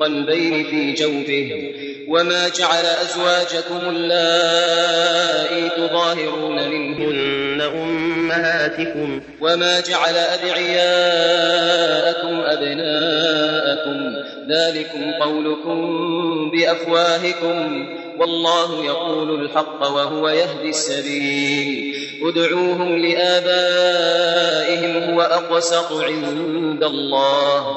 قلبين في جوفه. وما جعل أزواجكم اللائي تظاهرون منهن أمهاتكم. وما جعل أدعياءكم أبناءكم. ذلكم قولكم بأفواهكم. والله يقول الحق وهو يهدي السبيل. ادعوهم لآبائهم هو أقسط عند الله.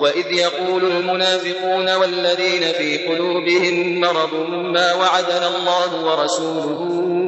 وإذ يقول المنافقون والذين في قلوبهم مرض ما وعدنا الله ورسوله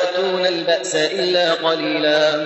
البأس إلا قليلا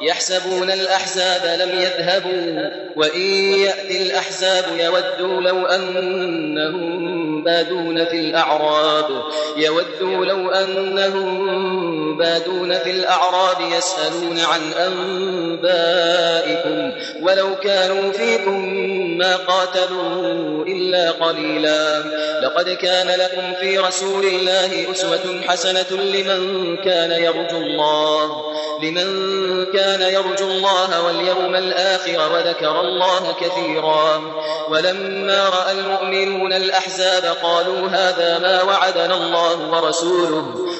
يحسبون الأحزاب لم يذهبوا وإن يأتي الأحزاب يودوا لو أنهم بادون في الأعراب يودوا لو أنهم بادون في الأعراب يسألون عن أنبائكم ولو كانوا فيكم ما قاتلوا إلا قليلا. لقد كان لكم في رسول الله أسوة حسنة لمن كان يرجو الله لمن كان يرجو الله واليوم الآخر وذكر الله كثيرا. ولما رأى المؤمنون الأحزاب قالوا هذا ما وعدنا الله ورسوله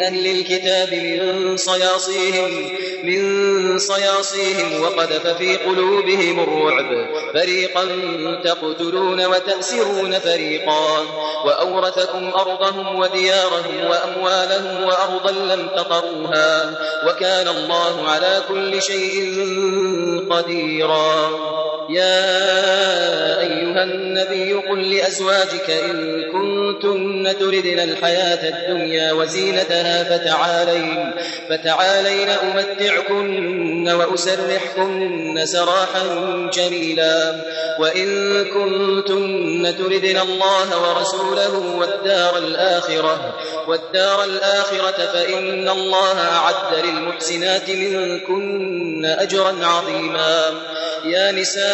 أهل الكتاب من صياصيهم من صياصيهم وقذف في قلوبهم الرعب. فريقا تقتلون وتأسرون فريقا. وأورثكم أرضهم وديارهم وأموالهم وأرضا لم تطروها. وكان الله على كل شيء قديرا. يا أيها النبي قل لأزواجك إن كنتن تردن الحياة الدنيا وزينتها فتعالين فتعالين أمتعكن وأسرحكن سراحا جميلا وإن كنتن تردن الله ورسوله والدار الآخرة والدار الآخرة فإن الله أعد للمحسنات منكن أجرا عظيما يا نساء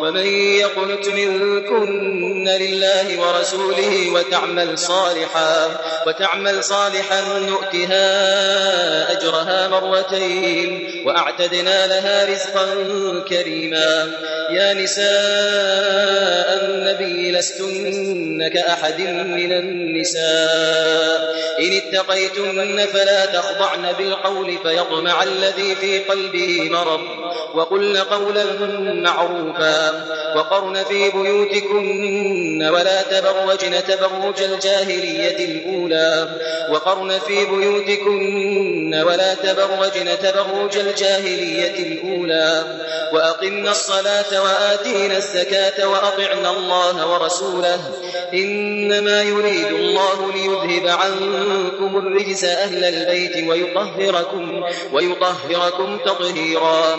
ومن يقنت منكن لله ورسوله وتعمل صالحا وتعمل صالحا نؤتها أجرها مرتين وأعتدنا لها رزقا كريما. يا نساء النبي لستن كأحد من النساء. إن اتقيتن فلا تخضعن بالقول فيطمع الذي في قلبه مرض وقلن قولا معروفا. وقرن في بيوتكن ولا تبرجن تبرج الجاهلية الأولى. وقرن في بيوتكن ولا تبرجن تبرج الجاهلية الأولى. وأقمنا الصلاة وآتينا الزكاة وأطعنا الله ورسوله. إنما يريد الله ليذهب عنكم الرجس أهل البيت ويطهركم ويطهركم تطهيرا.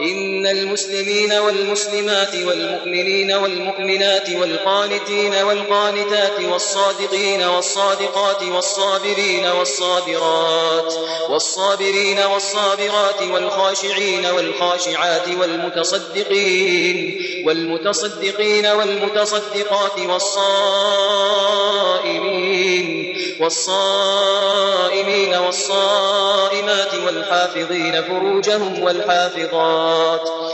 إن المسلمين والمسلمات والمؤمنين والمؤمنات والقانتين والقانتات والصادقين والصادقات والصابرين والصابرات والصابرين والصابرات والخاشعين والخاشعات والمتصدقين والمتصدقين والمتصدقات والصائمين والصائمين والصائمات والحافظين فروجهم والحافظات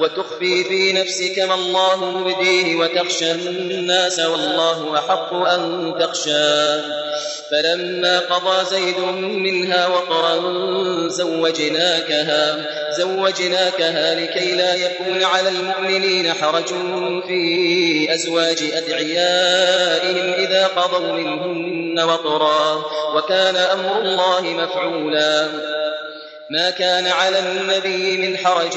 وتخفي في نفسك ما الله مبديه وتخشى الناس والله أحق أن تخشاه فلما قضى زيد منها وطرا زوجناكها زوجناكها لكي لا يكون على المؤمنين حرج في أزواج أدعيائهم إذا قضوا منهن وطرا وكان أمر الله مفعولا. ما كان على النبي من حرج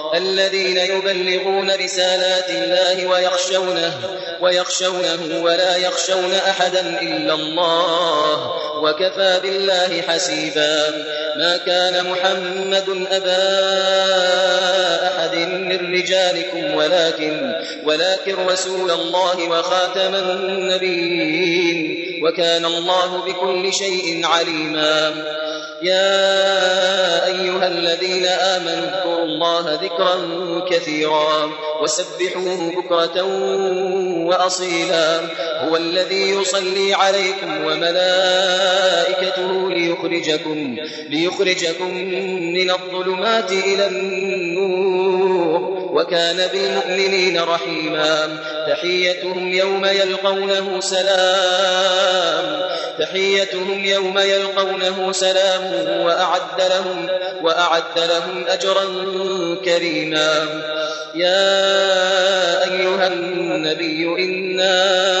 الذين يبلغون رسالات الله ويخشونه ويخشونه ولا يخشون أحدا إلا الله وكفى بالله حسيبا. ما كان محمد أبا أحد من رجالكم ولكن ولكن رسول الله وخاتم النبيين وكان الله بكل شيء عليما. يا أيها الذين آمنوا اذكروا الله ذكرا كثيرا وسبحوه بكرة وأصيلا. هو الذي يصلي عليكم وملائكته ليخرجكم, ليخرجكم من الظلمات إلى النور. وكان بالمؤمنين رحيما. تحيتهم يوم يلقونه سلام. تحيتهم يوم يلقونه سلام. وأعد لهم وأعد لهم أجرا كريما. يا أيها النبي إنا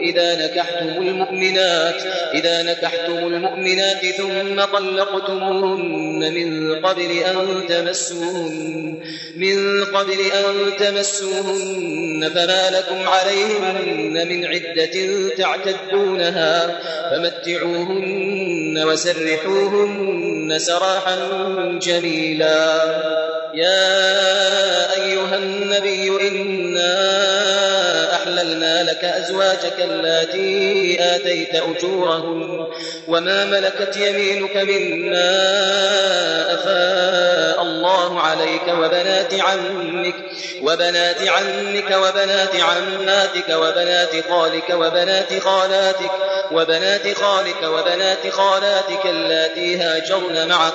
إذا نكحتم المؤمنات إذا نكحتم المؤمنات ثم طلقتموهن من قبل أن تمسوهن من قبل أن تمسوهن فما لكم عليهن من عدة تعتدونها فمتعوهن وسرحوهن سراحا جميلا. يا أيها النبي إنا أحللنا لك أزواجك اللاتي آتيت أجورهن وما ملكت يمينك مما أفاء الله عليك وبنات عمك وبنات عمك وبنات عماتك وبنات خالك وبنات خالاتك وبنات خالك وبنات خالاتك اللاتي هاجرن معك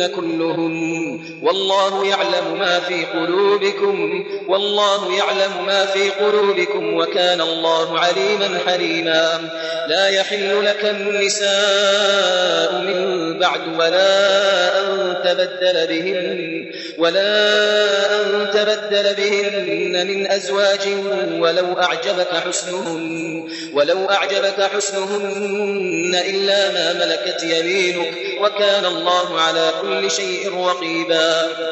كلهن والله يعلم ما في قلوبكم. والله يعلم ما في قلوبكم. وكان الله عليما حليما. لا يحل لك النساء من بعد ولا أن تبدل بهن ولا أن تبدل بهن من أزواج ولو أعجبك حسنهن ولو أعجبك حسنهن إلا ما ملكت يمينك. وكان الله على كل شيء رقيبا.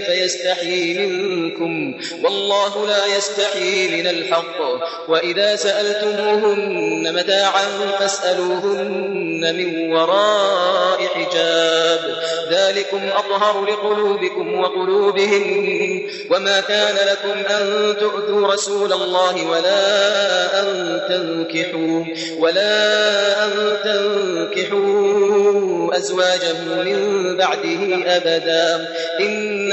فيستحيي منكم؟ والله لا يستحيي من الحق. وإذا سألتموهن متاعا فاسألوهن من وراء حجاب. ذلكم أطهر لقلوبكم وقلوبهم. وما كان لكم أن تؤذوا رسول الله ولا أن تنكحوا ولا أن تنكحوا أزواجه من بعده أبدا. إن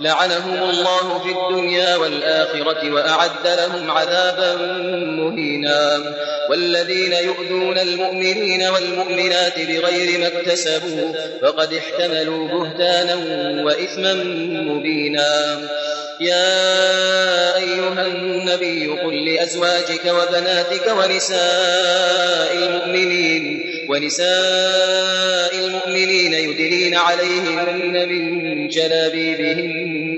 لعنهم الله في الدنيا والآخرة وأعد لهم عذابا مهينا. والذين يؤذون المؤمنين والمؤمنات بغير ما اكتسبوا فقد احتملوا بهتانا وإثما مبينا. يا أيها النبي قل لأزواجك وبناتك ونساء المؤمنين ونساء المؤمنين يدلين عليهن من جلابيبهن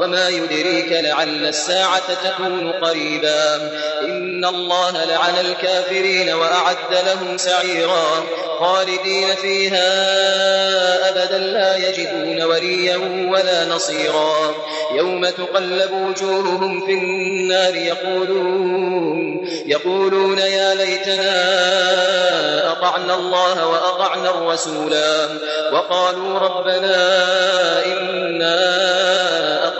وما يدريك لعل الساعة تكون قريبا. إن الله لعن الكافرين وأعد لهم سعيرا. خالدين فيها أبدا لا يجدون وليا ولا نصيرا. يوم تقلب وجوههم في النار يقولون يقولون يا ليتنا أطعنا الله وأطعنا الرسولا. وقالوا ربنا إنا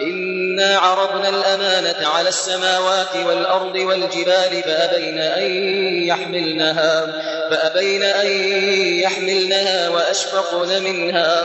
إنا عرضنا الأمانة على السماوات والأرض والجبال فأبين أن يحملنها فأبين أن يحملنها وأشفقن منها.